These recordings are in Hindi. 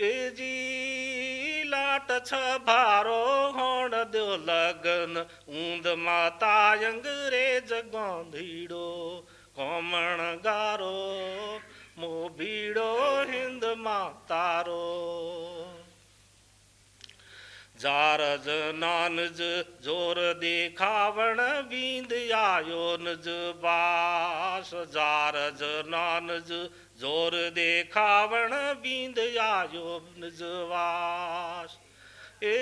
એ જી લાટ છ ભારો હોણ દો લગન ઊંદ માતા અંગ્રેજ ગોંધીડો કોમણ ગારો મો ભીડો હિન્દ માતારો જારજ નાનજ જોર દેખાવણ બીંદ આયો ज़ोर देखावण बींद आयो निजवास। ए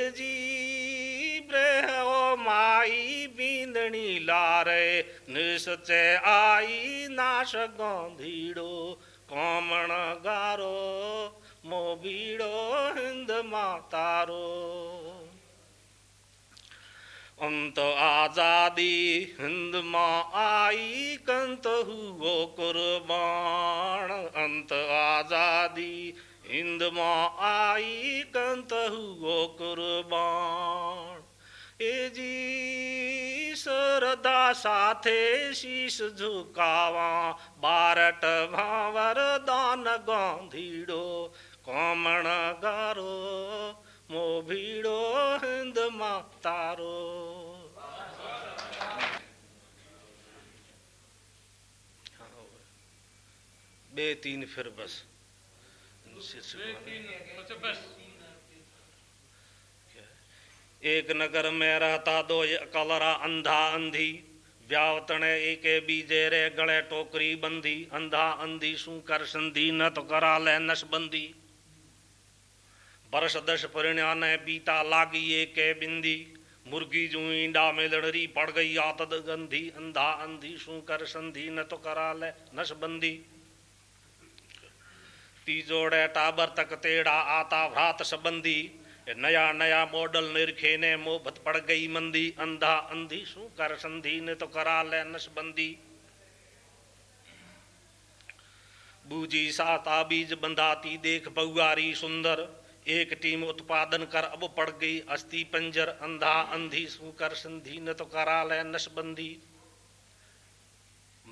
ओ माई बींदणी लारे निसचे आई नाश गौंधीड़ो, कोमण गारो, मोबीड़ो हिंद मातारो। अंत आज़ादी हिंद माँ आई कंत हुओ कुर्बान। अंत आज़ादी हिंद माँ आई कंत हुओ कुर्बान। ए जी श्रद्धा साथे शीश झुकावा, बारट भावर दान गांधीड़ो, कमण गारो, मोभीड़ो हिंद मातारो બે तीन फिर बस। एक नगर में रहता दो कलरा अंधा अंधी। व्यावतणे एक बीजे रे गले टोकरी बंदी अंधा अंधी शू कर संधि न तो करा ले नशबंदी बरस दस परिण्या ने बीता लागी एक बिंदी। मुर्गी जू ईंडा में लड़री पड़ गई आतद गंधी। अंधा अंधी शू कर संधि न तो करा ले नशबंदी तीजोड़े टाबर तक तेड़ा आता भ्रात संबंधी। नया नया मॉडल निरखे ने मोहबत पड़ गई मंदी। अंधा अंधी शू कर संधि, ने तो करा ले नशबंदी बूजी सा ताबीज बंधाती, देख बहुआरी सुंदर। एक टीम उत्पादन कर, अब पड़ गई अस्थि पंजर। अंधा अंधी शू कर संधि, न तो करा ले नशबंदी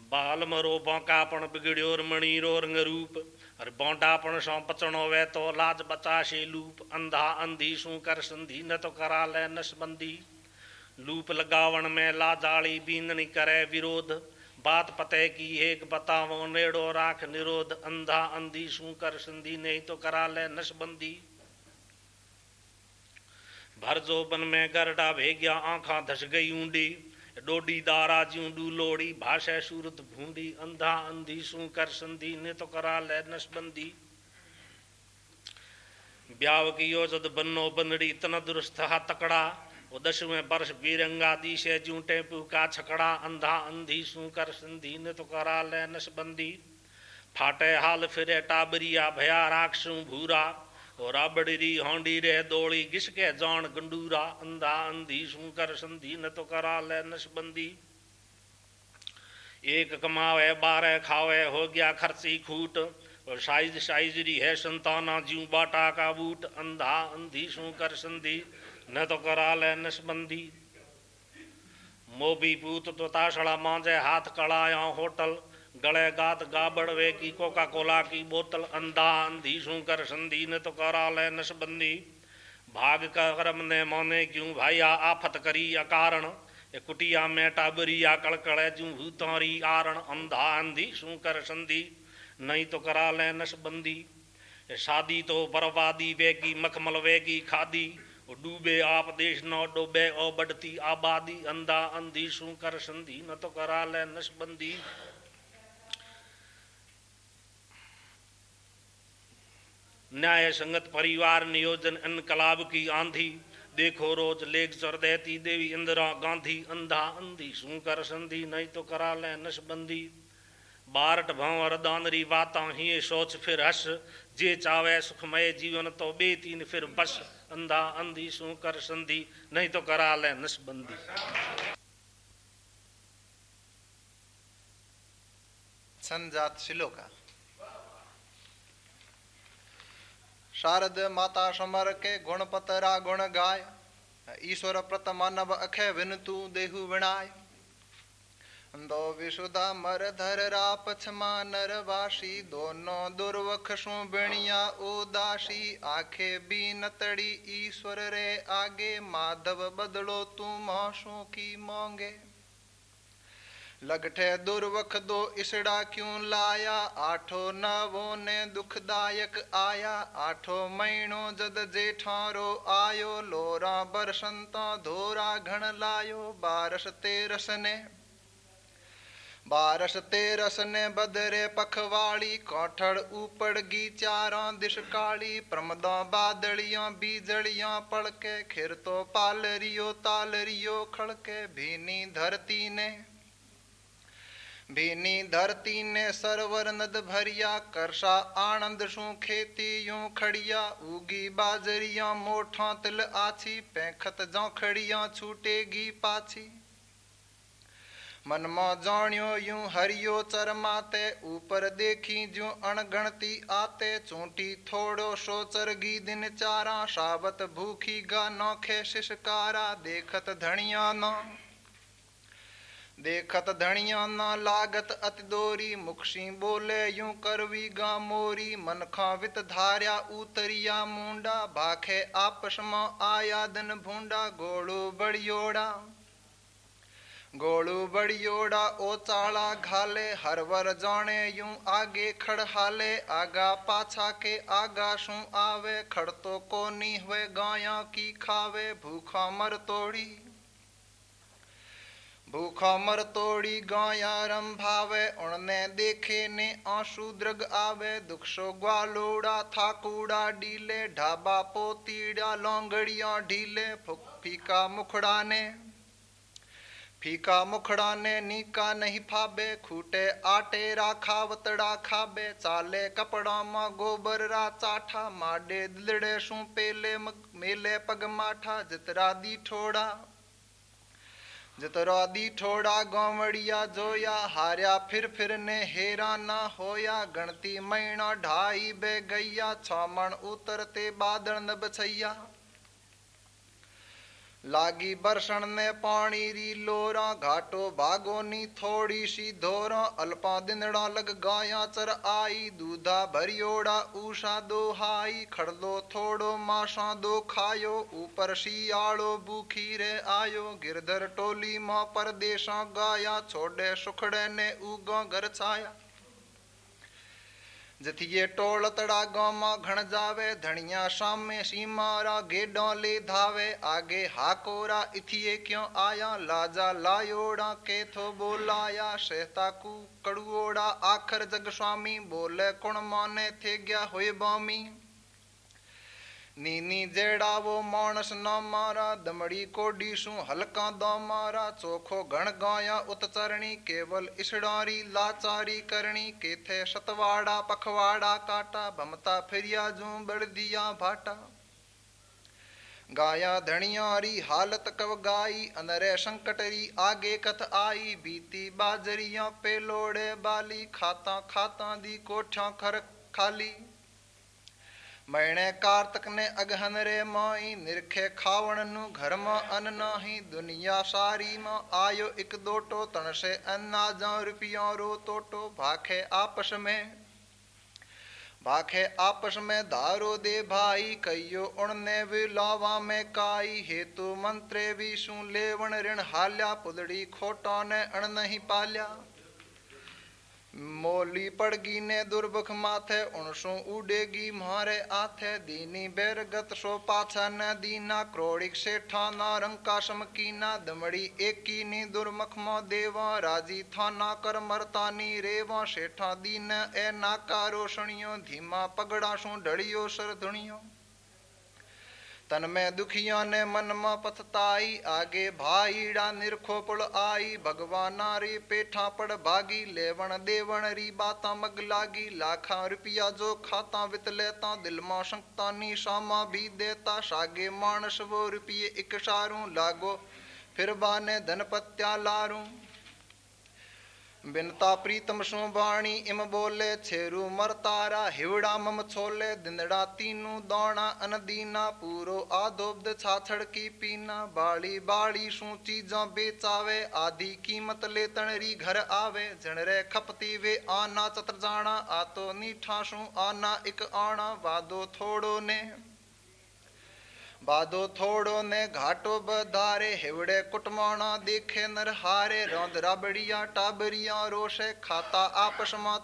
बाल मरो बांकापण बिगड़्यो मणिरो रंग रूप। और बोंडापण सो पचणो वे तो लाज बचाशे लूप, अंधा अंधी शू कर संधि, न तो करा ले नशबंदी लूप लगावण में लाजाली बींदनी करे विरोध, बात पते की एक बतावो नेड़ो राख निरोध, अंधा अंधी शू कर संधि, नहीं तो करा ले नशबंदी भर जोबन में गरडा भेग्या, आंखा धस गई ऊंडी। डोडी दारा ज्यूं डूलोड़ी भाषा सूरत भूंडी, अंधा अंधी सू कर संधि ने तो करा ले नसबंदी ब्याव की योजद बन्नो बनड़ी तन दुरुस्त हा तकड़ा। वो दसवें वर्ष बीरंगा दी से जूटे का छकड़ा, अंधा अंधी सू कर संधि ने तो करा ले नसबंदी फाटे हाल फिरे टाबरिया, भया राक्षू भूरा। और राबड़ी होंडी रे दौड़ी घिसके जान गंडूरा अंधा अंधी शू कर संधि न तो करा ले नशबंदी एक कमावे बारह खावे हो गया खर्ची खूट और साइज़ री है संताना ज्यू बाटा का बूट अंधा अंधी शू कर संधि न तो करा ले नशबंदी मोबी पूत तो ताशड़ा मांझे हाथ कड़ाया होटल गले गात गाबड़ वे की कोका कोला की बोतल अंधा अंधी कर संधि न तो करा ले नशबंदी भाग कर्म ने माने क्यों भाईया आफत करी अकारण। ये कुटिया में टाबरिया कड़कड़े जू भूतारी आरण। अंधा अंधी कर संधि नहीं तो करा ले नशबंदी शादी तो बर्बादी वेगी मखमल वेगी खादी। डूबे आप देश न डूबे, ओ बढ़ती आबादी। अंधा अंधी शू कर न तो करा ले नशबंदी न्याय संगत परिवार नियोजन इनकलाब की आंधी। देखो रोज लेक्चर देती देवी इंदिरा गांधी। अंधा अंधी शू कर संधि, नहीं तो करा ले नशबंदी बारट भंवर दानरी बाता ही सोच फिर हस। जे चावे सुखमय जीवन तो बे तीन फिर बस। अंधा अंधी शू कर संधि, नहीं तो करा ले नशबंदी संजात शिलोका। शारद माता समर के गुणपतरा गुण गाय, ईश्वर प्रत मानव अखे विनतु देहु विणाय। दो विशुदा मर धर रा पछमा नरवासी दोनों दुर्वख सु बणिया उदासी। आखे बी नतड़ी ईश्वर रे आगे, माधव बदलो तू मासों की मांगे। लगठे दुर्वख दो इसड़ा क्यों लाया? आठो नवो ने दुखदायक आया। आठो महीनो जद जेठारो आयो। लोरा बरसंता धोरा घण लायो। बारस तेरस ने बारस तेरस ने बदरे पखवाड़ी। कोठड़ उपड़गी चारा दिश काली प्रमदा बादलियाँ बीजलियाँ पड़के खिर तो पालरियो तालरियो खड़के भीनी धरती ने भीनी धरती ने सरवर नद भरिया करसा आनंद सु खेती यूँ खड़िया, उगी बाजरिया मोठा तिल आछी, पैखत जो छूटेगी पाछी। मन में यूँ हरियो चरमाते ऊपर देखी जो अणगणती आते, चूंटी थोड़ो सो चरगी दिन चारा सावत भूखी गा नौखे शिशकारा, देखत धनिया ना। देखत धनिया न लागत अति दोरी, मुखशी बोले, यूँ करवी गा मोरी, मन खावित धार्या उतरिया मुंडा, भाखे आपस में आया दिन भूंडा, गोड़ू बड़ियोड़ा गोड़ू बड़ियोड़ा, ओ चाला घाले हरवर जाने यूँ आगे खड़ हाले आगा पाछा के आगा शू आवे खड़ तो कोनी हुए, गाया की खावे, भूखा मर तोड़ी भूखा मर तोड़ी गाया रम भावे उड़ने देखे ने आँसू द्रग आवे। दुख सो ग्वालोड़ा थाकूड़ा डीले, ढाबा पोतीड़ा, लौंगड़िया ढीले। फीका मुखड़ा ने, फीका मुखड़ा ने नीका नहीं फाबे। खूटे आटे रा खावतड़ा खाबे। चाले कपड़ा मा गोबर रा चाठा। माडे दिलड़े सू पेले मेले पग माठा। जितरा दी ठोड़ा जितरा दी ठोड़ा गोमड़िया जोया, हारिया फिर फिर ने हेरा ना होया। गणती महीना ढाई बे गैया छमण उतरते बादल न बछैया। लागी बरसण ने पानी री लोरा, घाटो भागोनी थोड़ी सी धोरा, अल्पा दिनड़ा लग गाया, चर आई, दूधा भरियोड़ा, ऊषा दो हाई खड़लो थोड़ो मासा दो खायो, ऊपर शियाड़ो भूखी रे आयो, गिरधर टोली माँ परदेशा गाया, छोड़े सुखड़े ने उगो घर छाया। जथिये टोल तड़ा गामा घण जावे धनिया सामे सीमारा गेडा ले धावे। आगे हाकोरा इथिये क्यों आया? लाजा लायोड़ा के थो बोलाया। सहता कु कड़ुओड़ा आखर जग स्वामी, बोले कुण माने थे गया हुए बामी। नीनी जेड़ा वो मानस न मारा दमड़ी कोडी सु हलका द मारा चोखो घण गाया उतचरणी केवल इसडारी लाचारी करणी केथे सतवाड़ा पखवाड़ा काटा भमता फिरिया जू बड़ दिया भाटा गाया धनियारी हालत कव गाई अनरे संकटरी आगे कथ आई बीती बाजरिया पे लोड़े बाली खाता खाता दी कोठा खर खाली महीने कार्तक ने अगहन रे माई निरखे खावण नु घर में अन्न नाही, दुनिया सारी में आयो एक दोटो तन से अन्ना जा रुपया रो तोटो, भाखे आपस में। भाखे आपस में धारो दे भाई, कहियो उड़ने वे लावा में काई, हेतु मंत्रे भी सु लेवण ऋण हाल्या, पुदड़ी खोटा ने अण नहीं पाल्या। मोली पड़गी ने दुर्भख माथे उणसो उडेगी मारे आथे दीनी बेरगत सो पाछा न दीना क्रोड़िक सेठा ना रंका समकीना दमड़ी एकी नी दुर्मख मो देवा राज़ी थाना कर मरतानी रेवा सेठा दीन ए नाका रोशनियो धीमा पगड़ा सो ढड़ियो सर धुनियो तन में दुखिया ने मन में पथताई आगे भाईड़ा निरखोपड़ आई। भगवान रे पेठा पड़ भागी, लेवण देवण री बाता मग लागी। लाखा रुपया जो खाता वित लेता, दिल में शंकता नी शामा भी देता। सागे मानस वो रुपये एक सारू लागो फिर बाने धनपत्या लारू। बिनता प्रीतम सो बाणी, इम बोले, छेरू मर तारा हिवड़ा मम छोले, दिंदड़ा तीनू दौड़ा अनदीना, पूरो आदोब्द छाछड़ की पीना, बाड़ी बाड़ी सू चीजा बेचावे आदि कीमत ले तणरी घर आवे जनरे खपती वे आना चतर जाना आतो नीठा सू आना इक आना वादो थोड़ो ने। बादो थोड़ो ने घाटो बधारे, हिवड़े कुटमाना देखे नर हारे, रौंद राबड़िया टाबरिया रोशे, खाता आपस मा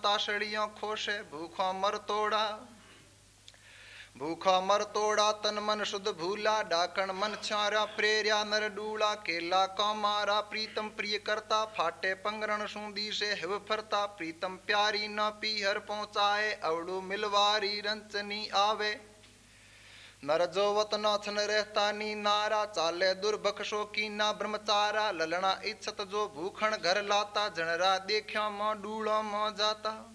खोशे, भूखा मर तोड़ा। भूखा मर तोड़ा, तन मन शुद्ध भूला, डाकण मन छारा, प्रेरिया नर डूला, केला का मारा प्रीतम प्रिय करता फाटे पंगरण सूंदी से हिव फरता, प्रीतम प्यारी न पीहर पहुँचाए, अवड़ू मिलवारी रंचनी आवे। नर जो वतन छन रहता, नी नारा चाले दुर्भक्षो की ना ब्रह्मचारा, ललना इच्छत जो भूखण घर लाता जनरा देखा माँ डूला माँ जाता।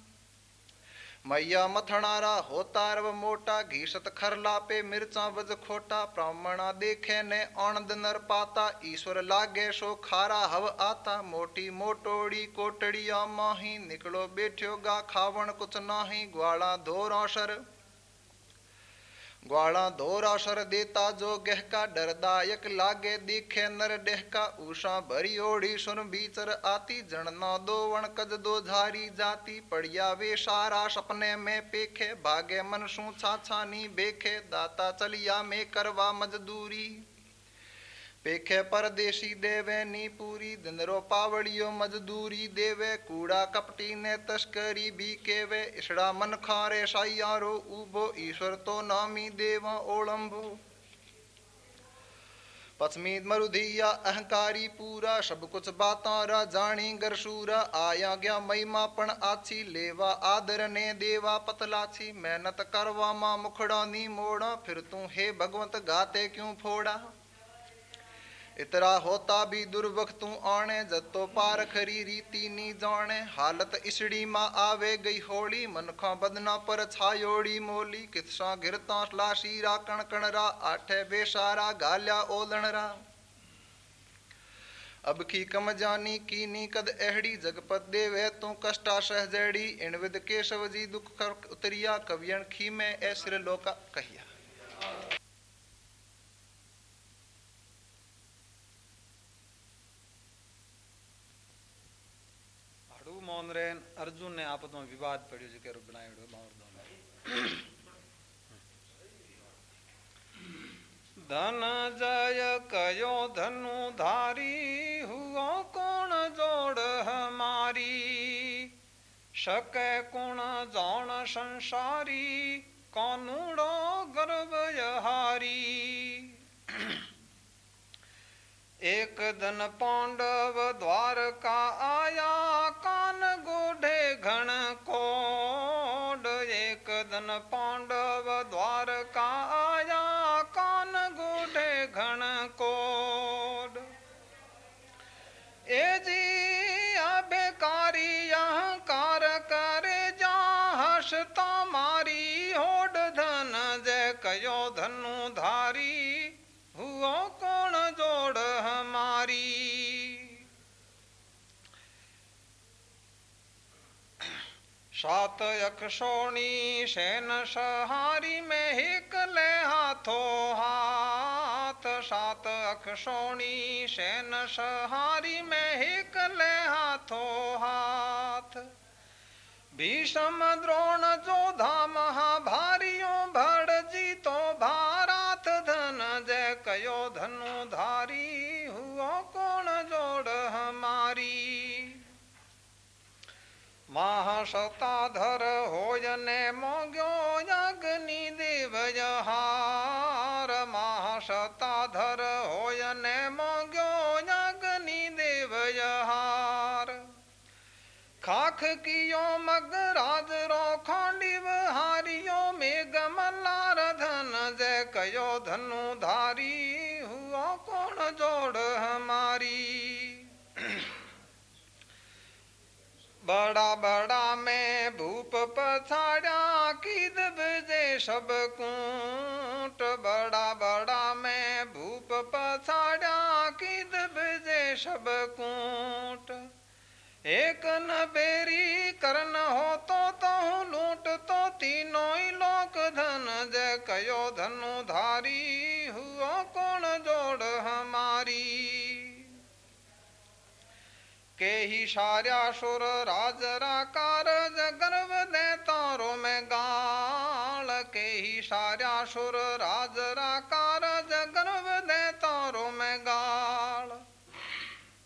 मैया मथणारा होता, रव मोटा, घीसत खरला पे मिर्चा बज खोटा, ब्राह्मणा देखे ने आनंद नर पाता, ईश्वर लागे सो खारा हव आता। मोटी मोटोड़ी कोटड़िया माही, निकलो बैठो गा, खावण कुछ नाही, ग्वाला धोरा शर। ग्वाला धोरा सर देता जो गहका डरदायक लागे दिखे नर डेहका। उषा भरी ओढ़ी सुन बीचर आती, जणना दो वण कज दो झारी जाती। पड़िया वे सारा सपने में पेखे, भागे मन सू छा नी बेखे। दाता चलिया में करवा मजदूरी। पेखे परदेशी देवे, नी पूरी दिनरो पावड़ियो मजदूरी देवे, कूड़ा कपटी ने तस्करी भी केवे, इसड़ा मन खारे साइयारो उबो ईश्वर तो नामी देवा ओलंबो पश्मी मरुधिया, अहंकारी पूरा, सब कुछ बाता रा जानी गरसूरा, आया गया महिमा पण आछी, लेवा आदर ने देवा पतलाछी, मेहनत करवा मा मुखड़ा नी मोड़ा, फिर तू हे भगवंत गाते क्यों फोड़ा? इतरा होता भी दुर्वख तू आने जतो पार खरी रीति नी जाने हालत इसड़ी मा आवे गई होली मनखा बदना पर छायोड़ी मोली कितसा घिरता लाशी रा कण कण रा आठे बेसारा गाल्या ओलण रा अब की कम जानी की नी कद एहड़ी जगपत देवे तू कष्टा सहजड़ी इन विद केशव जी दुख कर उतरिया कवियन खी में ए सिर लोका મોનરે અર્જુનને આપતમાં વિવાદ પડ્યો છે કે રૂબણાયડો મારદો ધન જય કયો ધનુ ધારી હુઓ કોણ જોડ હમારી શકે કોણ જાણ સંસારી કોનુડો ગર્ભ હારી एक दिन पांडव द्वारका आया, कान गोढ़े घन कोड। एक दिन पांडव द्वारका आया, कान गोढ़े घन कोड। ए सात यक्षोणी सेन सहारी में हिक ले हाथों हाथ। सात अक्षोणी सेन सहारी में हिक ले हाथों हाथ। भीषम द्रोण जोधा महाभारियों भड़ जीतो भारात धन जय कयो धनु धारी महाशताधर होयने मोग्यो अग्नि देव हार महाशताधर होयने मोग्यो अग्नि देव हार खाख कियो मगराज रो खांडिव हारियो, मेघ मल्लार धन जय कयो धनु धारी बड़ा बड़ा में भूप पछाड़ा कीद बजे सब कूट, बड़ा बड़ा में भूप पछाड़ा कीद बजे सब कूट। एक न बेरी करन हो तो तहु लूट तो तीनों ही लोक धन जय कयो धनु धारी हुआ कौन जोड़ हमारी? के ही सुर राजरा कारज गर्व दे तारो में गाल के ही सुर राजरा कारज गर्व दे तारो में गाल।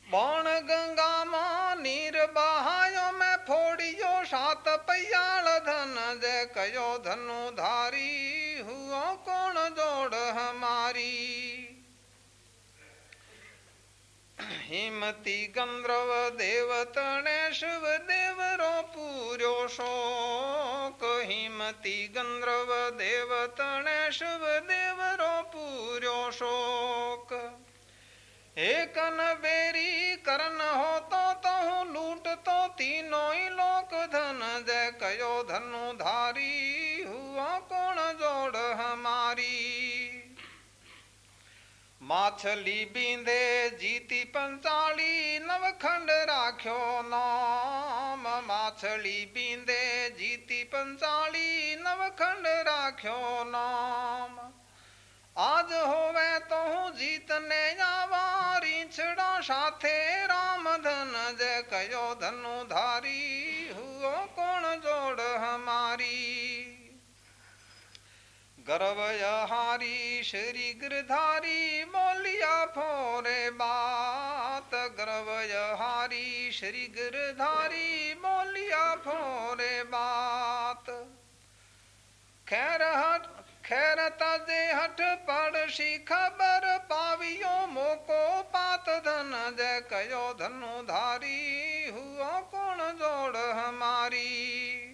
बाण गंगा माँ नीर बहायो में फोड़ियो, सात पैयाल धन जय कयो धनु धारी हुओ कौन जोड़ हमारी? हिमती गंधर्व देवतणे शिव देव रो पूर्यो शोक। हिमती गंधर्व देवतणे शिव देव रो पूर्यो शोक। एक न बेरी करन हो तो तहु लूट तो तीनों लोक धन जय कयो धनु धारी हुआ कौन माछली बींदे जीती पंचाली, नवखंड राख्यो नाम। माछली बींदे जीती पंचाली, नवखंड राख्यो नाम। आज होवे तो जीतने आवारी, छड़ा साथे राम धन जय कयो धनु धारी गर्व हारी श्री गिरधारी बोलिया फोरे बात गर्व हारी श्री गिरधारी बोलिया फोरे बात खैर हट, खैर ताजे हठ पड़सी खबर पावियो, मोको पात धन जय कयो धनु धारी हुआ कौन जोड़ हमारी।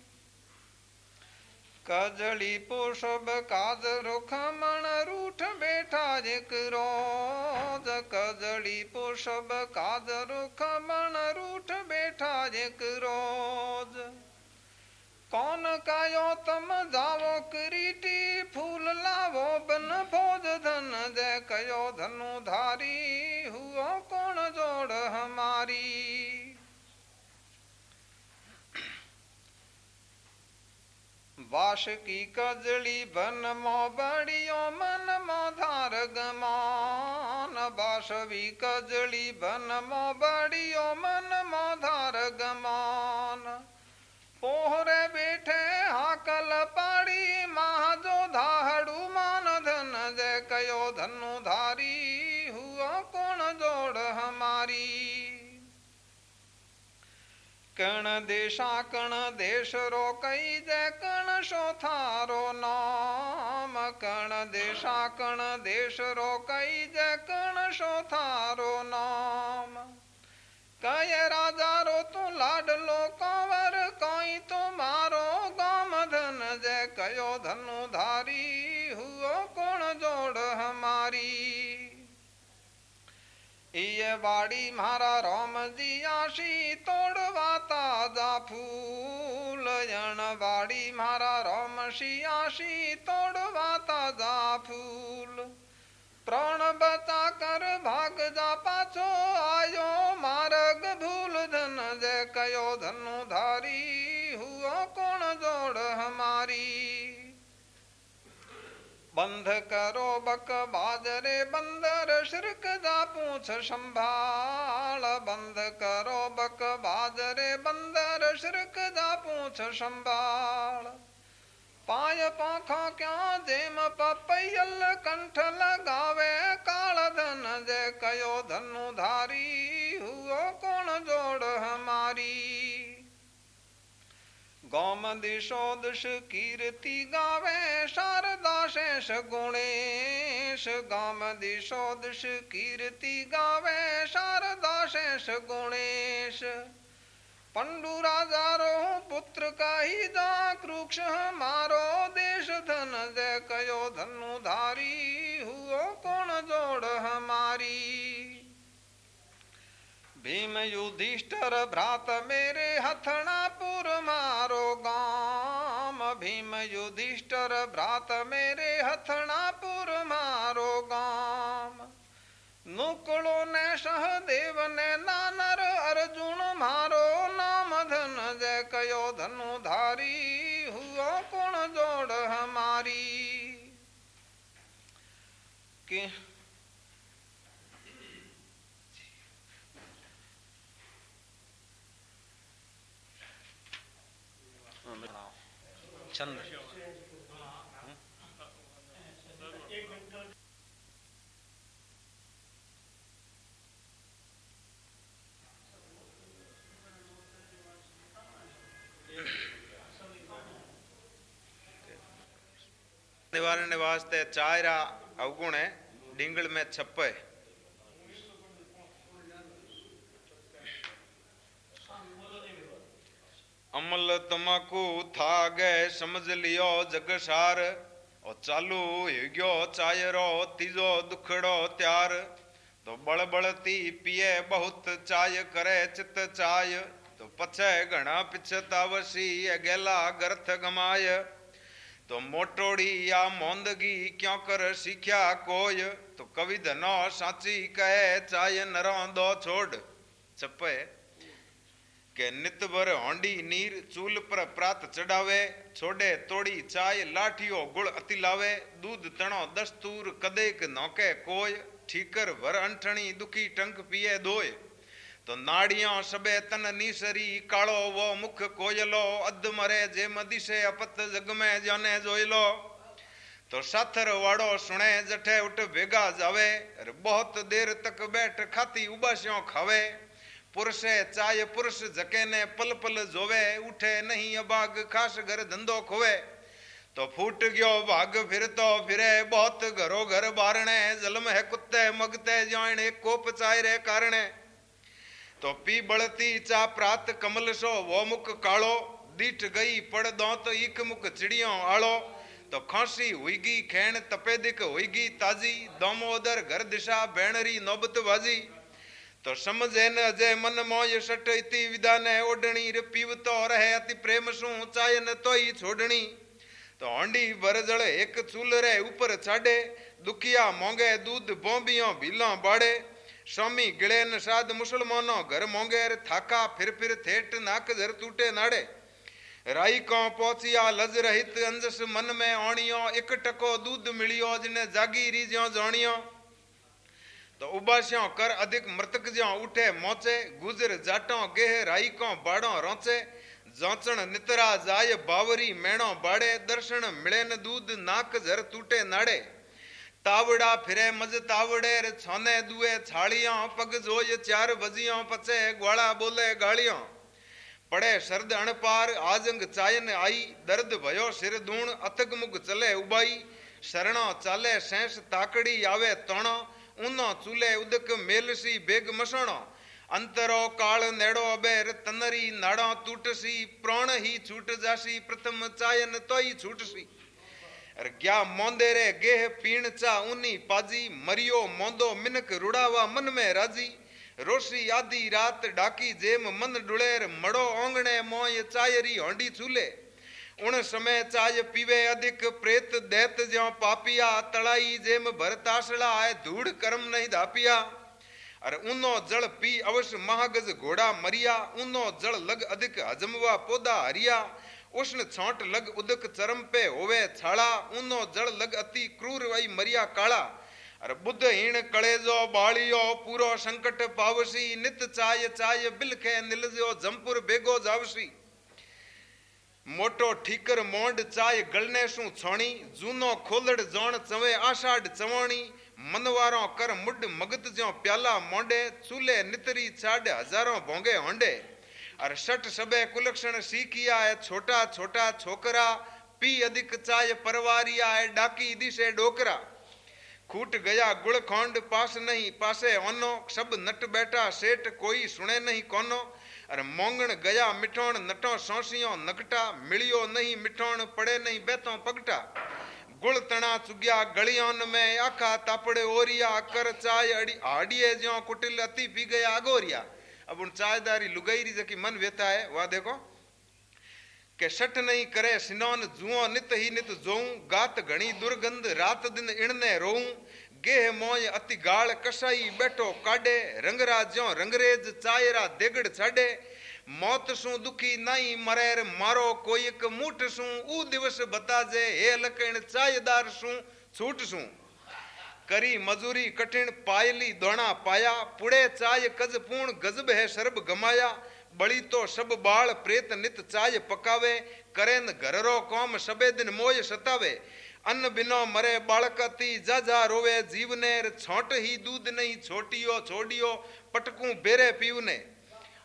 कजली पोषब काज रुख मन रूठ बैठा एक रोज. कजली पोषब काज रुख मन रूठ बैठा एक रोज. कौन कायो तम जावो किरीटी? फूल लावो बन भोज धन जय कयो धनु धारी हुआ कौन जोड़ हमारी? वास की कजली बन मो बड़ियो मन मो धार गमान बासवी कजली बन मो बड़ियो मन मो धार गमान पोहरे बैठे हाकल पाड़ी, महाजो धाड़ू मान धन जय कयो धनु धारी। हुआ कौन जोड़ हमारी? कण देशा कण देश रो कई जय कण शो थारो नाम। कण देशा कण देश रो कई जय कण शो थारो नाम। कय राजा रो तू लाडलो कंवर कोई तो मारो गाम धन जय कयो धनु धारी हुओ कौन जोड़ हमारी। ये बाड़ी मारा राम जी आशी तोड़वाता जा फूल। यण बाड़ी मारा राम शी आशी तोड़वाता जा फूल। प्राण बचा कर भाग जा पाछो, आयो मार्ग भूल धन जय कयो धनु धारी हुआ कौन जोड़ हमारी? बंध करो बक बाजरे बंदर शिरक जा पूछ संभाल। बंध करो बक बाजरे बंदर शिरक जा पूछ संभाल। पाय पाखा क्या जेम पपैयल कंठ लगावे। काल धन जय कयो धनु धारी हुओ कौन जोड़ हमारी। गौम दिशो दिश कीर्ति गावे, शारदा शेष गुणेश। गाम दिशो दिश कीर्ति गावे, शारदा शेष गुणेश। पंडु राजा रो पुत्र का ही जा कृक्ष मारो देश धन जय कयो धनु धारी। हुओ कौन जोड़ हमारी? भीम युधिष्ठर, भ्रात मेरे हथणापुर मारो गाम। भीम युधिष्ठर, भ्रात मेरे हथणापुर मारो गाम। नुकड़ो ने सहदेव ने नानर अर्जुन मारो नाम धन जय कयो धनु धारी हुआ कुण जोड़ हमारी। कि चंद्र निवारण वास्ते चायरा अवगुण है डिंगल में छप्पे। अमल तमाकू था गए समझ लियो जग सार। और चालू गयो चायरो, तीजो, दुखड़ो त्यार। तो बड़ बड़ती पिए, बहुत चाय करे, चित चाय। तो पछे घना पिछतावसी गेला गर्थ गमाय तो मोटोड़ी या मोंदगी क्यों कर सीख्या कोय? तो कवि धनो साची कहे, चाय नरो दो छोड़। छपे के नित भर होंडी नीर चूल पर प्रात चढ़ावे छोड़े तोड़ी चाय लाठियो गुड़ अति लावे दूध तणो दस्तूर कदेक नौके कोय ठीकर भर अंठणी दुखी टंक पिए दोय तो नाड़िया सबे तन नीसरी कालो वो मुख कोयलो अद मरे जे मदिसे अपत जग में जाने जोयलो तो साथर वाड़ो सुने जठे उठ भेगा जावे बहुत देर तक बैठ खाती उबास्यों खावे पुरुष चाय, पुरुष जके ने पल पल जोवे, उठे नहीं अबाग, खास घर धंधो खोवे। तो फूट गयो भाग, फिर तो फिरे, बहुत घरो घर बारणे, जलम है कुत्ते, मगते जाने को पचाय कारणे। तो पी बड़ती चा प्रात कमल सो, वो मुख कालो दीठ गई पड़ दो तो इक मुख चिड़ियों आलो तो खांसी हुईगी, खेण तपेदिक हुईगी ताजी, दामोदर घर दिशा बैणरी नौबत बाजी। तो समझे न, अजय मन मोय सट इति विदान है ओढ़णी, रे पीव तो रहे अति प्रेम सु चाय न तोई छोड़णी। तो हांडी भर जल एक चूल रे ऊपर छाड़े, दुखिया मोंगे दूध बोंबियो भीलो बाड़े। स्वामी गिले न साध मुसलमानो घर मोंगे रे थाका फिर फिर थेट नाक जर टूटे नाड़े। राई को पोचिया लज रहित अंजस मन में ओणियो एक टको दूध मिलियो जिने जागी रीजो जोणियो। तो उबास्यों कर अधिक मृतक ज्यो उठे, मोचे, गुजर जाटो, गेह राई को बाड़ो रोचे। जोचण नितरा जाय, बावरी मेणो बाड़े। दर्शन मिले न दूध, नाक झर टूटे नाड़े। तावड़ा फिरे मज तावड़े, रे छोने दुए छाड़ियों पग जोय चार बजियों, पचे ग्वाला बोले गालियों। पड़े शरद अणपार, आजंग चायन आई, दर्द भयो सिर दूण अथक मुग चले उबाई। शरणो चाले शेष ताकड़ी आवे तोणो। ऊनो चूल्हे उदक मेलसी बेग मसणो। अंतरो काल नेड़ो अबेर तनरी नाड़ो टूटसी प्राण ही छूट जासी, प्रथम चायन तो ही छूटसी क्या मोंदे रे गेह पीण चा ऊनी पाजी, मरियो मोंदो मिनक रुड़ावा मन में राज़ी। रोशी आधी रात डाकी जेम मन डुड़ेर मड़ो ओंगणे मोय चायरी होंडी चूल्हे उण समय चाय पीवे अधिक प्रेत दैत ज्यो पापिया तड़ाई जेम भरतासड़ा है धूड़ कर्म नहीं धापिया। अरे उनो जल पी अवश्य महागज घोड़ा मरिया उनो जल लग अधिक हजमवा पौधा हरिया। उष्ण छौट लग उदक चरम पे होवे छाड़ा उनो जल लग अति क्रूर वही मरिया काला। अरे बुद्ध हीण कलेजो बालियो पूरो संकट पावसी, नित चाय चाय बिलखे निलजो जमपुर बेगो जावसी। મોટો ઠીકર મોંડ ચાય ગળને શું છણી જૂનો ખોલડ જણ ચવે આષાઢ ચવણી મનવારો કર મુડ મગત જ્યો પ્યાલા મોંડે ચૂલે નિતરી છાડ હજારો ભોંગે હોંડે અર શટ સબે કુલક્ષણ શીખિયા એ છોટા છોટા છોકરા પી અધિક ચાય પરવારિયા એ ડાકી દિશે ડોકરા ખૂટ ગયા ગુળખંડ પાસ નહીં પાસે ઓનો સબ નટ બેટા શેઠ કોઈ સુણે નહીં કોનો अरे मोंगण गया मिठोण नटो सोसियो नकटा मिलियो नहीं मिठोण पड़े नहीं बेतो पगटा गुड़ तणा चुग्या गलियों में आखा तापड़े ओरिया कर चाय अड़ी आड़िए ज्यो कुटिल अति पी गया अगोरिया अब उन चायदारी लुगाईरी जकी मन वेता है वह देखो के शट नहीं करे सिनोन जुओ नित ही नित जोऊं गात घणी दुर्गंध रात दिन इणने रोऊं गेह मोय अति गाल कसाई बैठो काडे रंगरा ज्यो रंगरेज चायरा देगड़ छाडे मौत सु दुखी नहीं मरेर मारो कोई एक मूठ सु ऊ दिवस बताजे हे लकण चायदार सु छूट सु करी मजूरी कठिन पायली दोना पाया पुड़े चाय कज पूर्ण गजब है सर्ब गमाया बड़ी तो सब बाल प्रेत नित चाय पकावे करेन घररो कौम सबे दिन मोय सतावे अन्न बिनो मरे बालकती जा जा रोवे जीवनेर छोट ही दूध नहीं छोटियो छोड़ियो पटकू बेरे पीवने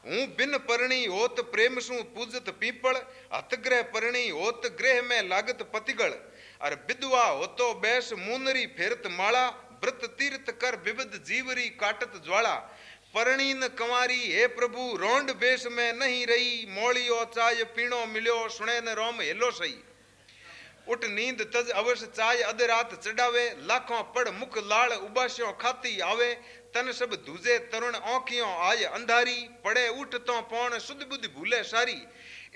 हूँ बिन परणी होत प्रेम सु पूजत पीपल हथग्रह परणी होत ग्रह में लागत पतिगल और विधवा होतो बैस मुनरी फेरत माला व्रत तीर्थ कर विविध जीवरी काटत ज्वाला परણીन कंवारी हे प्रभु रोंड बेस में नहीं रही मोलियो चाय पीणो मिलियो सुने न रोम हेलो सही उठ नींद तज अवश्य चाय अध रात चढ़ावे, लाखों पड़ मुख लाल उबास्यो खाती आवे। तन सब दूजे तरुण औखियों आय अंधारी, पड़े उठ तो पौन शुद्ध बुद्धि भूले सारी।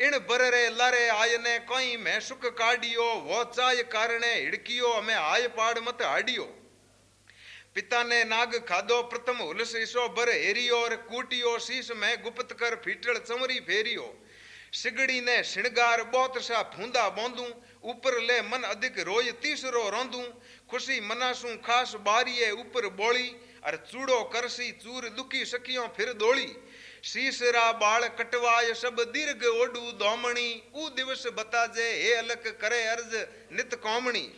इन बररे लारे आयने कोई मैं सुख काडियो वो चाय कारणे हिड़कियो हमें आय पाड़ मत हाडियो। पिता ने नाग खादो, प्रथम हुलस ईसो बर हेरियो, और कूटियो शीश में गुप्त कर फीटल चमरी फेरियो। सिगड़ी ने श्रृंगार बहुत सा फूंदा बोंदू ऊपर ले मन अधिक रोय तीसरो रोंदू, खुशी मनासू, खास बारिये ऊपर बोली, अर चूड़ो करसी, चूर दुखी सखियों फिर दौड़ी शीसरा बाल कटवाय, सब दीर्घ ओडू दोमणी, ऊ दिवस बताजे, हे अलक करे अर्ज़ नित कौमणी।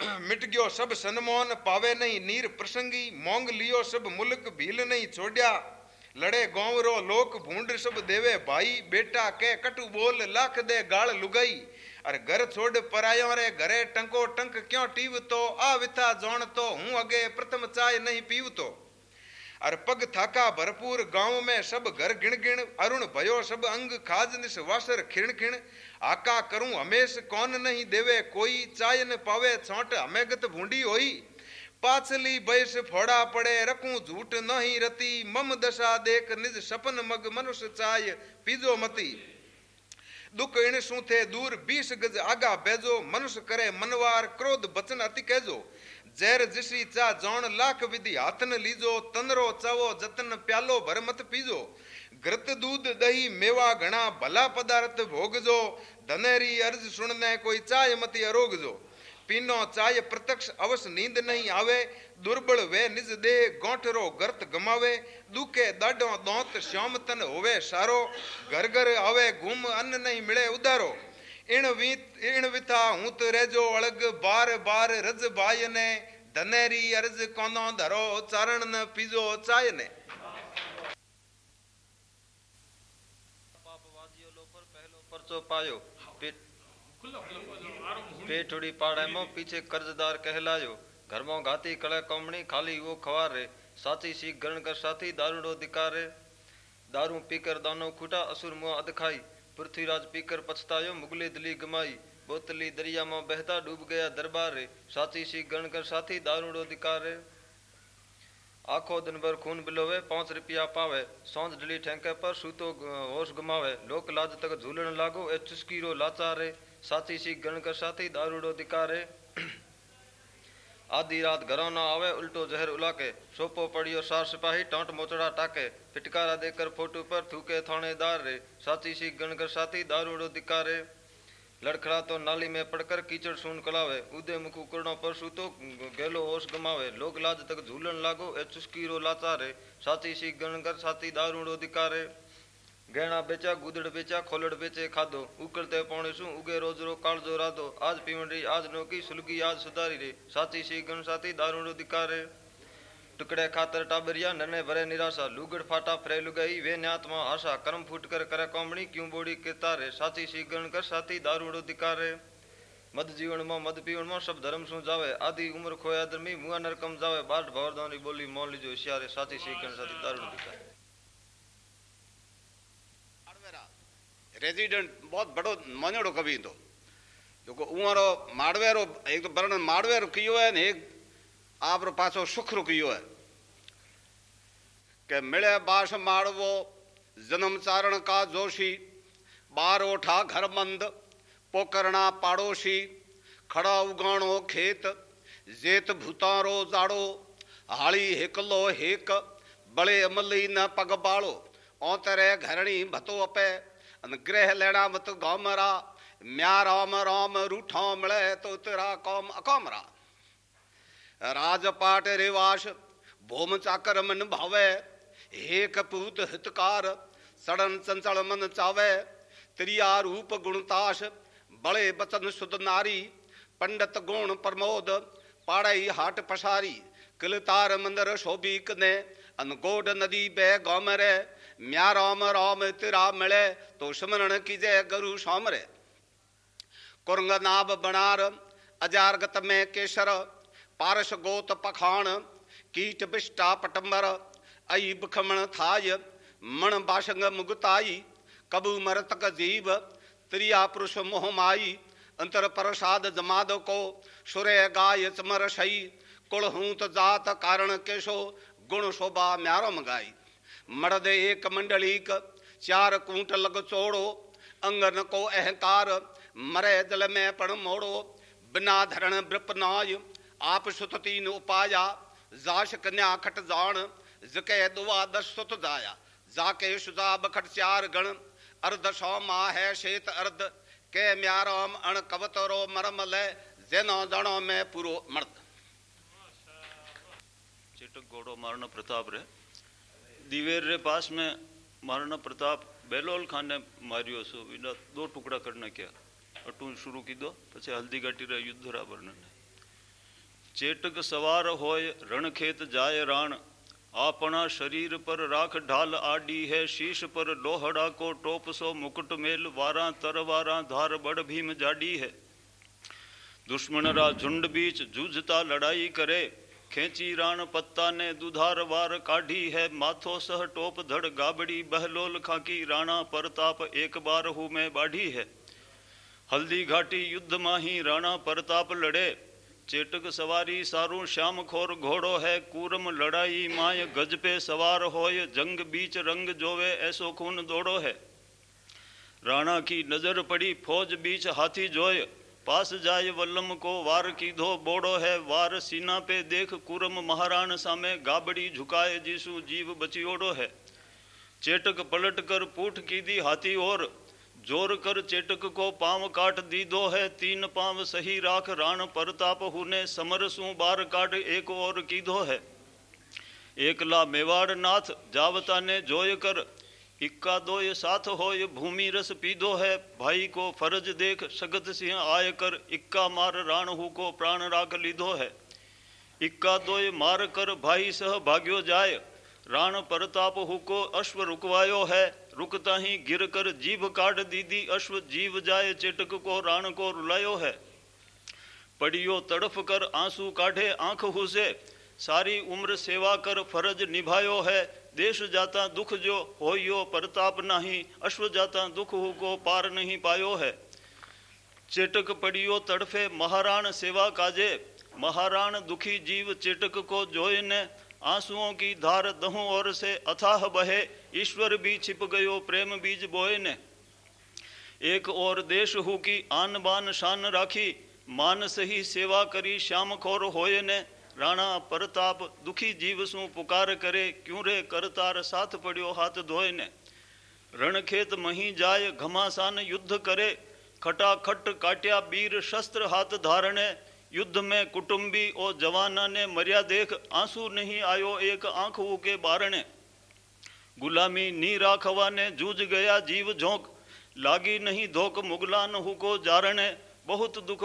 मिट गयो सब सनमोन, पावे नहीं नीर प्रसंगी, मोंग लियो सब मुल्क भील नहीं छोड़िया। लड़े गोवरो लोक भूंड सब देवे भाई, बेटा के कटु बोल, लाख दे गाल लुगाई। अरे घर छोड़ परायो रे, घरे टंको टंक क्यों टीव तो आ विथा जोण तो हूँ अगे प्रथम चाय नहीं पीव तो अर पग थाका भरपूर, गाँव में सब घर गिण गिण अरुण भयो सब अंग खाज निस वासर खिण खिण आका करूँ हमेश कौन नहीं देवे, कोई चाय न पावे, छोट हमें गत भूंडी होई। पाछली बैस फोड़ा पड़े, रखूँ झूठ नहीं रती। मम दशा देख निज सपन मग मनुष्य चाय, पीजो मती। दुख इन सू थे दूर बीस गज आगा बेजो मनुष्य करे मनवार क्रोध बचन अति कहजो जहर जिसी चा जौण लाख विधि हाथन लीजो तनरो चवो जतन प्यालो भर मत पीजो घृत दूध दही मेवा घना भला पदार्थ भोगजो धनेरी अर्ज़ सुनने कोई चाय मती पीनो चाय प्रत्यक्ष अवश्य नींद नहीं आवे, दुर्बल वे निज दे गोठरो गर्त गमावे, दुखे दाडो दोत श्याम तन होवे सारो घर घर आवे घूम अन्न नहीं मिले उदारो इण वीत, इण विथा हूत रेजो अलग, बार बार रज भाई ने धनेरी अर्ज़ कोनो धरो, चारण न पीजो चाय ने परचो पायो पेठोड़ी पाड़े मो पीछे कर्जदार कहलायो घर में घाती कड़े कोमणी खाली वो खवार रे साची सी गरण कर साथी दारूडो दिकारे दारू पीकर दानो खूटा असुर मुआ अदखाई पृथ्वीराज पीकर पछतायो मुगले दिली गमाई बोतली दरिया में बहता डूब गया दरबार रे साची सी गण कर साथी दारूड़ो दिकार रे आखो दिन भर खून बिलोवे पाँच रुपया पावे सौंज डली ठेंके पर सूतो होश गमावे लोक लाज तक साची सी गण कर साथी, दारूड़ो दिकार। आधी रात घरों ना आवे, उल्टो जहर उलाके। सोपो पड़ियो सार सिपाही, टोंट मोचड़ा टाके। फिटकारा देकर फ़ोटो पर थूके थानेदार रे। साची सी गणकर साथी, दारूड़ो दिकारे। लड़खड़ा तो नाली में पड़कर कीचड़ सून कलावे। उदे मुखु कुरणो पर सूतो, गेलो होश गमावे। लोग लाज तक झूलन लागो, ए चुस्की रो लाचारे। साची सी गणकर साथी, दारूड़ो दिकारे। गहना बेचा गुदड़ बेचा खोलड़ बेचे खादो उकलते पौने सु उगे रोज रो काल जो राधो आज पीवड़ी आज नोकी सुलगी आज सुधारी रे साची सी गण साथी दारूड़ो दिकारे टुकड़े खातर टाबरिया नन्हे भरे निराशा लुगड़ फाटा फ्रे लुगाई वे न्यात्मा आशा कर्म फूट कर करे कौमणी क्यों बोड़ी के तारे साची सी गण कर साथी दारूड़ो दिकारे मद जीवन में मद पीवण में सब धर्म सु जावे आदि उम्र खोया धर्मी मुआ नरकम जावे बाट भवरदानी बोली मोल लीजो इशारे साची सी गण साथी दारूड़ो दिकारे रेजिडेंट बहुत बड़ो मञोड़ो कवि ईंदो जेको उअरो एक तो वर्णन माड़वेरो कयो है एक आप रो पासो सुखरो कयो है के मिले बास माड़वो, जन्म चारण का जोशी, बार ओठा घर मंद पोकरना पाड़ोशी, खड़ा उगाणो खेत, जेत भूतारो जाड़ो, हाली हिकलो हिक बड़े अमली न पग बाड़ो ओतरे घरणी भतो अपे अन ग्रह लेना मत गौमरा। म्या राम राम रूठा मिले तो तेरा कौम अकौमरा। राजपाट रिवाश, भोम चाकर मन भावे। हे कपूत हितकार, सड़न चंचल मन चावे। त्रिया रूप गुणताश, बड़े बचन सुध नारी। पंडित गुण प्रमोद, पाड़ई हाट पसारी। किलतार मंदिर शोभी कने अनगोड नदी बे गौमरे। म्या राम राम तिरा मिले तो स्मरण कीजे गुरु सोमरे कुरंग नाभ बनार, अजारगत में केसर पारस गोत पखाण, कीट बिष्टा पटम्बर आई बखमण थाय, मण बाशंग मुगताई, कबू मरतक जीव, त्रिया पुरुष मोहमाई अंतर प्रसाद जमाद को, सुरे गाय चमर सई कुल हूत जात कारण केशो, गुण शोभा म्यारो मंगाई मर्द एक मंडलीक, चार कूट लग चोड़ो, अंगन को अहंकार, मरे जल में पण मोड़ो। बिना धरण ब्रप नाय, आप सुत उपाया। जाश कन्या खट जान जके दुआ दस सुत जाया। जाके सुजा बखट चार गण, अर्ध सौ है शेत अर्ध। के म्याराम अण कवतरो मरम जेनो जणो में पूरो मर्द। चेटक घोड़ो महाराणा प्रताप रे। दिवेर रे पास में महाराणा प्रताप बेलोल खान ने मारियो सो बिना दो टुकड़ा करने क्या अटू शुरू की दो पछे हल्दी घाटी रे युद्ध रा वर्णन चेटक सवार होय रणखेत जाय राण आपना शरीर पर राख ढाल आडी है शीश पर लोहड़ा को टोप सो मुकुट मेल वारा तरवारा धार बड़ भीम जाडी है दुश्मन रा बीच खेची राण पत्ता ने दुधार वार काढ़ी है माथो सह टोप धड़ गाबड़ी बहलोल खाकी राणा परताप एक बार हु में बाढ़ी है हल्दी घाटी युद्ध माही राणा परताप लड़े चेटक सवारी सारू श्याम खोर घोड़ो है कूरम लड़ाई माय गज पे सवार होय जंग बीच रंग जोवे ऐसो खून दौड़ो है राणा पास जाय वल्लम को वार की धो बोड़ो है वार सीना पे देख कुरम महाराण सामे गाबड़ी झुकाए जीसु जीव बचियोड़ो है। चेटक पलट कर पूठ की दी हाथी और ज़ोर कर चेटक को पाँव काट दीदो है, तीन पाँव सही राख राण परताप हुने समर सु बार काट एक और कीधो है। एकला मेवाड़ नाथ जावता ने जोय कर इक्का दोय साथ होय, भूमि रस पीधो है। भाई को फ़र्ज़ देख, सगत सिंह आय कर, इक्का मार राण हु को प्राण राख लीधो है। इक्का दोय मार कर भाई सह भाग्यो जाय। राण प्रताप हुको अश्व रुकवायो है। रुकता ही गिर कर जीभ काट दीदी, अश्व जीव जाय, चेटक को राण को रुलायो है। पड़ियो तड़फ कर आँसू काढ़े आँख हुसे। सारी उम्र सेवा कर फ़र्ज़ निभायो है। देश जाता दुख जो होयो परताप नाही, अश्व जाता दुख हो को पार नहीं पायो है। चेटक पड़ियो तड़फे, महाराण सेवा काजे। महाराण दुखी जीव चेटक को जोय ने आंसुओं की धार दहों ओर से अथाह बहे, ईश्वर भी छिप गयो, प्रेम बीज बोए ने एक और देश हु की आन बान शान राखी मान सही सेवा करी, श्याम खोर होए ने राणा परताप दुखी जीव सु पुकार करे, क्यों रे करतार साथ पड़ियो हाथ धोए ने रणखेत मही जाय घमासान युद्ध करे खटा खट काट्या बीर शस्त्र हाथ धारणे। युद्ध में कुटुंबी और जवाना ने मरिया देख, आँसू नहीं आयो एक आँख के बारणे। गुलामी नी राखवा ने जूझ गया जीव झोंक, लागी नहीं धोक मुगलान हुको जारणे। बहुत दुख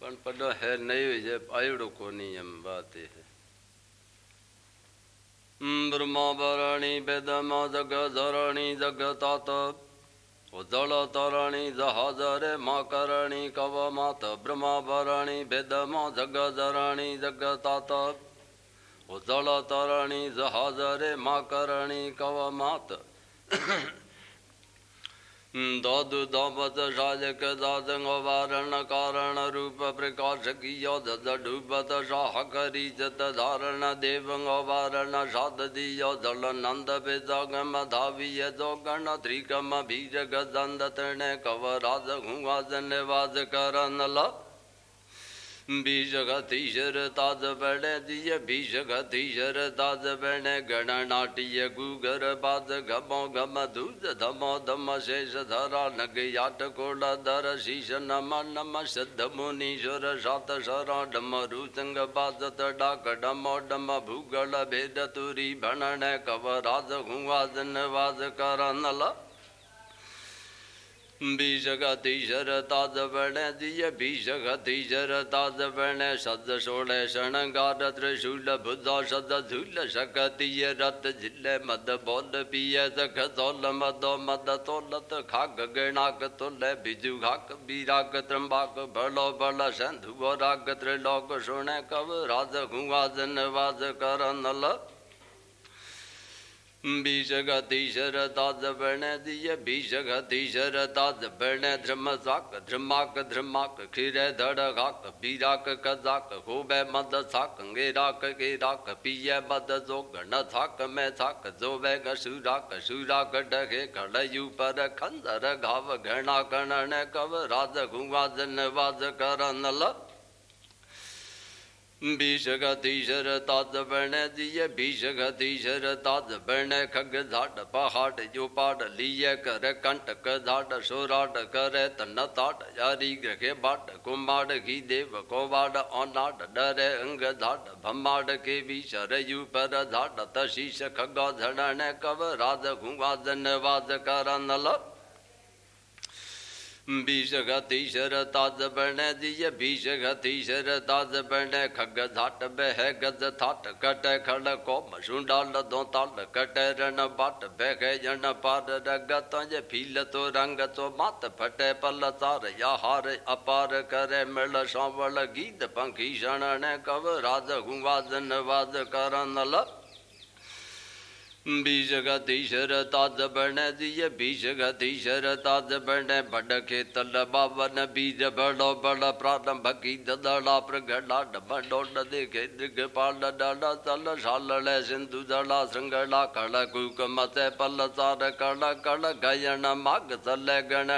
પણ પડ હે નહીં જે આવડો કોની એમ વાત એ બ્રહ્મા વરણી વેદમાં જગ ધરણી જગ તાત જળ તરણી જહાજ રે માં કરણી કવ માત બ્રહ્મા વરણી વેદમાં જગ ધરણી જગ તાત જળ તરણી જહાજ રે માં કરણી કવ માત दामत शाजक दाद वारण कारण रूप प्रकाश कियो दधुपत डूबत साह करी जत धारण देवंग वारण साध दियो दल नंद बेदगम धाविय गण त्रिकम बीज गंद तृण कव राज धन्यवाद करन बीजगतीशर ताज बण दिय बीजगतीशर ताज बण गण नाट्य गुगर बाज गमो गम दूज धमो धम शेष धरा नग याट कोल धर शीश नम नम सिद्ध मुनीश्वर सात सरा डम रुचंग बाजत डाक डमो डम भूगल भेद तुरी भणन कव राज हुआजन वाज कर नल बीजगतीशर ताज बण दिय बीजगतीशर ताज बण सद सोळे शणगार त्रिशूल भुजा सद झूल शकतीय रत झिल मद बोल पिय सख तोल मद मद तोलत खाग गणाक तोल बिजु खाक बीराग त्रंबाक भलो बल संधु राग त्रिलोक सुण कव राज हुआजन वाज कर नल बीजगतीशर ताज बण दिय बीजगतीशर ताज बण ध्रम साक ध्रमाक ध्रमाक खीर धड़ घाक बीराक कजाक होबे मद साक गेराक गेराक पिय मद जोग न थाक में थाक जोबे गसुराक सुराक डगे खड़यु पर खंदर घाव घना कणन कव राज घुवाजन वाज कर नल बीजगतीशर ताज बण दिय बीजगतीशर ताज बण खग झाड पहाड़ जो पाड़ लिय कर कंटक झाड सोराड करे तन ताट यारी ग्रहे बाट कुमाड़ घी देव कोवाड़ औनाड डरे अंग झाड भमाड़ के विशर यु पर झाड तशीष खगा झड़न कव राज घुवाजन वाज कर नल बीजगतीशर ताज बण दिय बीजगतीशर ताज बण खग झाट बह गज थाट कट खड़ कोम सुंडाल दो ताल कट रण बाट बह जन पार रगत फील तो रंग तो मात फटे पल तार या हार अपार करे मिल सांवल गीत पंखी शरण कव राज गुवाजन वाज कर नल बीजगतीशर ताज बण दिय बीजगतीशर ताज बण भडके तल बावन बीज बड़ो बड़ प्रारंभ की दड़ा प्रगड़ा डोड देखे दिग्पाल डा तल शाल सिंधु दड़ा श्रृंगड़ा कड़ कुक मत पल सार कड़ कड़ गयन, माग तल गण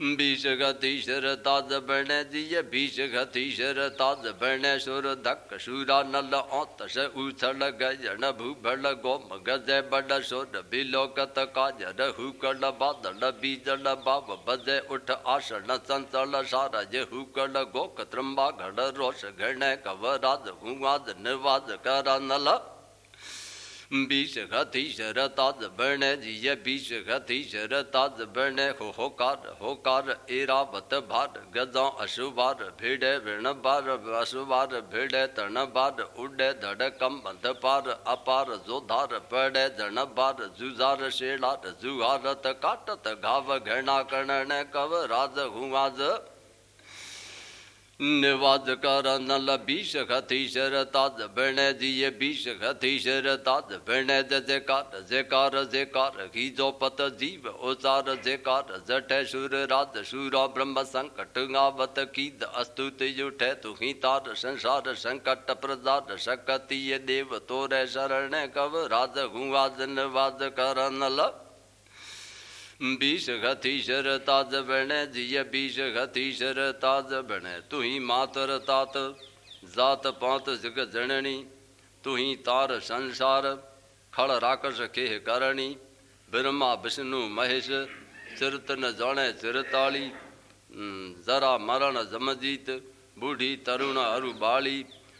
कव राज घुवाजन वाज कर नल बीज गतीशर ताज बण दिय बीज गतीशर ताज बण सुर धक सुरा नल औतस उछल गजन भूभल गोम गज बड सुर बिलोकत काजर हुकल बादल बीजल बाब बजे उठ आसन संचल सारज हुकल गोक त्रंबा घड़ रोष गण कव राज हुआज कर नल बीस गतीशर ताज बण जिय बीस गतीशर ताज बण हो होकार होकार एरावत भार गजा अशुभार भिड़े विण बार अशुभार भिड़े तण बार उड़े धड़ कम बंध पार अपार जोधार पड़े जन बार जुजार शेड़ार जुहारत काटत घाव घृणा करण कव राज हुआज निवाज कर नल बीस खतीशर ताज बण दिय बीस खतीशर ताज बण जयकार जयकार जयकार खीजो पत जीव ओसार जयकार, जठ सुर, राज सूरा ब्रह्म संकट गावत कीद अस्तुत जुठे तुही तार, संसार संकट प्रदार सकती देव तोरे शरण कव, राज हुआज निवाज कर नल बीस गतीशर ताज बण जिय बीस गतीशर ताज बण तू ही मातर तात जात पात जग जननी तू ही तार संसार खड़ राकस खेह करणी ब्रह्मा विष्णु महेश चिरत न जाने चिरताली जरा मरण जमजीत बूढ़ी तरुण अरु बाली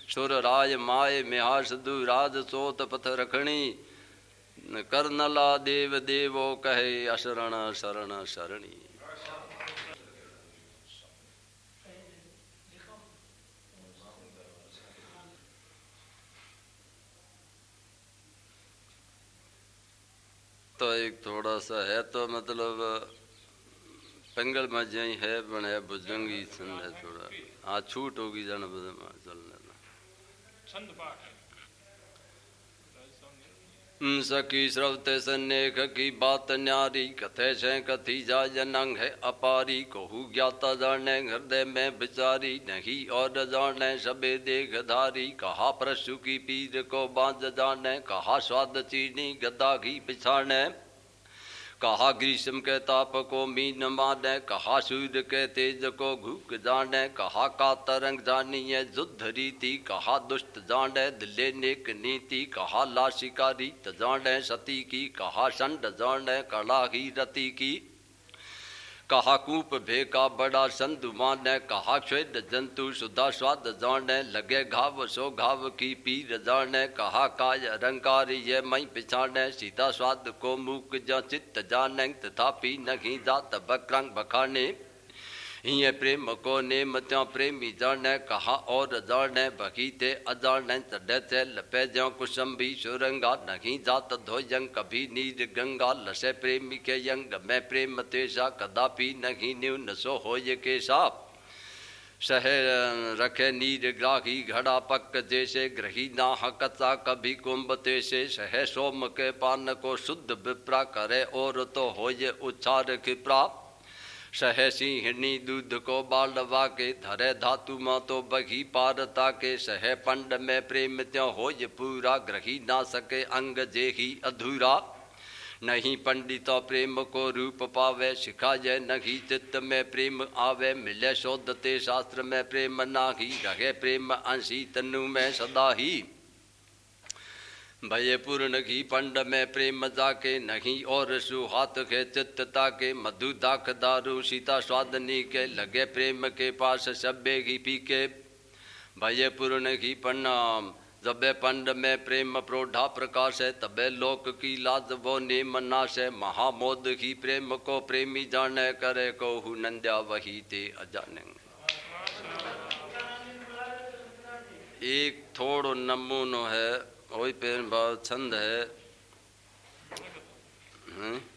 सुर राय माए मिहास दु राज सोत पथ रखणी करनला देव देवो कहे, अशरण, शरण, शरणी। तो एक थोड़ा सा है तो मतलब पंगल में जई है बने भुजंगी छंद है थोड़ा। हाँ छूट होगी जन चलने छंद पाठ सखी श्रवते सन्नेख की बात न्यारी, कथे से कथी जाय नंग है अपारी, कहू ज्ञाता जाने हृदय में बिचारी नहीं और जाने सबे देख धारी, कहा प्रशु की पीर को बाँध जाने कहा स्वाद चीनी गदा घी पिछाने कहा ग्रीष्म के ताप को मीन माने, कहा सूर्य के तेज को घुक जाने, कहा का तरंग जानिए युद्ध रीति, कहा दुष्ट जाने दिले नेक नीति, कहा लाशिका रीत जाने सती की, कहा संड जाने कला ही रति की। कहा कूप भेका बड़ा संधु मान, कहा श्वेद जंतु सुधा स्वाद जान, लगे घाव सो घाव की पीर जाने, कहा काय अरंकार ये मई पिछाण सीता स्वाद को मुक जा चित्त जाने, तथापि नहीं जात बक्रंग बखाने। हीअं प्रेम को नेम त्या प्रेमी जाने कहा और जाने बगीते अजाने तॾहिं थियल पैजो कुशंबी सुरंगा नहीं जात धोयंग कभी नीर गंगा लसे प्रेमी के यंग, मैं प्रेम तेसा कदापि नहीं न्यून सो होय के साप सह रखे नीर ग्राही घड़ा पक जैसे ग्रही ना हकता कभी कुंभ तेसे सह सोम के पान को शुद्ध विप्रा करे और तो होय उच्चार खिप्रा। सह सिंहनी दूध को बालवा के धरे धातु मा तो बघी पारता के सह पंड में प्रेम त्यो हो पूरा, ग्रही ना सके अंग जे ही अधूरा। नहीं पंडित प्रेम को रूप पावे शिखा जय नहीं चित्त में प्रेम आवे। मिले शोधते शास्त्र में प्रेम नाही, रहे प्रेम अंशी तनु में सदा ही। भय पूर्ण घी पंड में प्रेम जाके नहीं और सुहात के चित्तता के मधु दाख दारू सीता स्वादनी के लगे प्रेम के पास सब्बे घी पी के भय पूर्ण घी प्रणाम जबे पंड में प्रेम प्रोढ़ा प्रकाश है, तबे लोक की लाज वो नेम नाश है। महामोद ही प्रेम को प्रेमी जाने, करे को नंद्या वही ते अजाने। एक थोड़ो नमूनो है वही प्रेम बहुत छंद है, है?